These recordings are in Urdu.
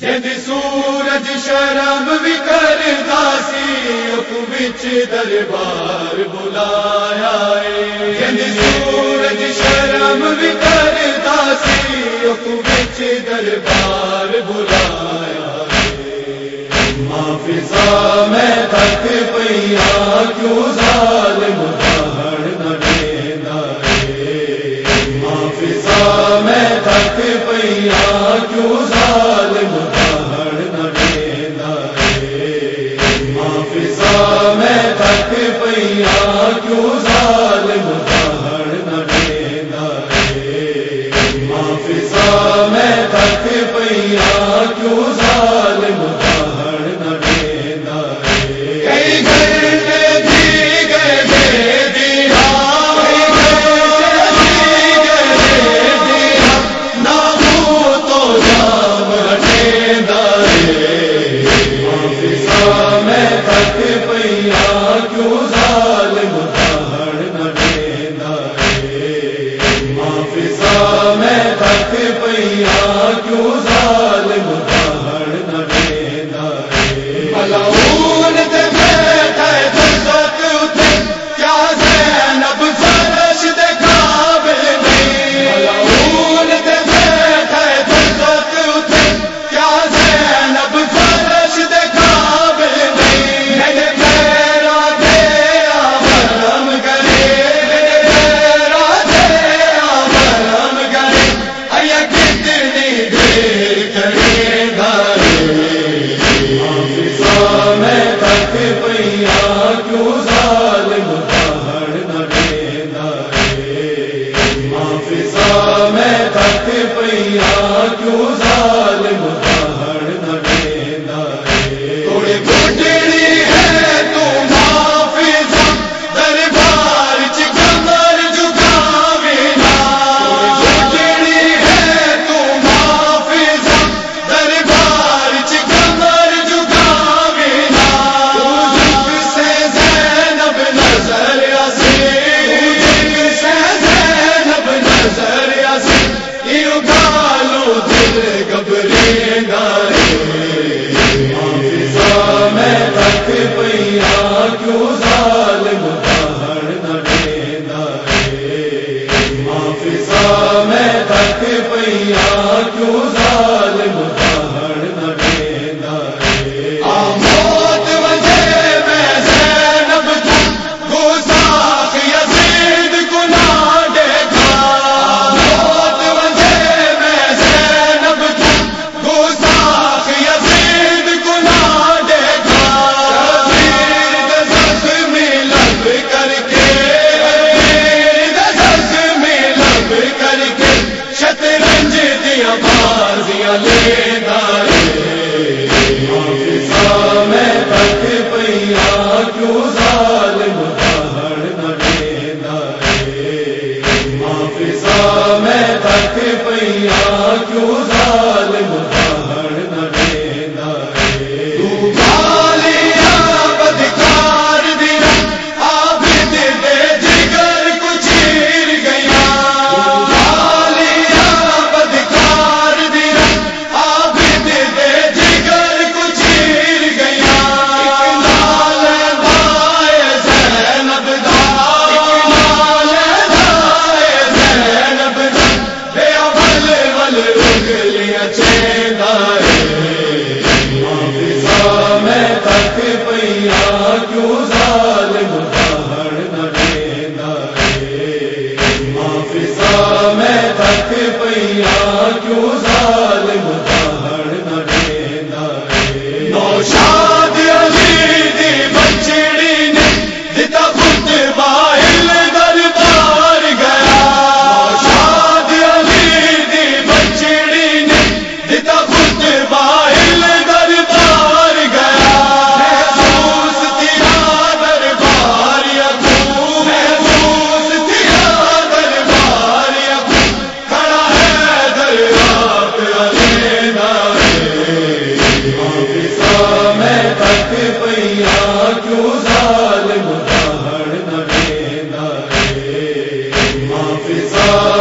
سورج شرم وکر داسی بچ دربار بلایا جد سورج شرم وکر داسی بچ دربار بلایا معافی میں تک پیا کیوں بازیاں لے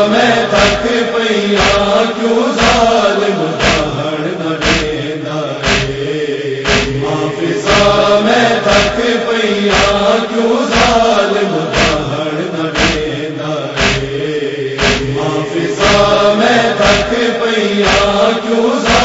میں تھک پہ کیوں ظالم میں تھک پیا کیوں کیوں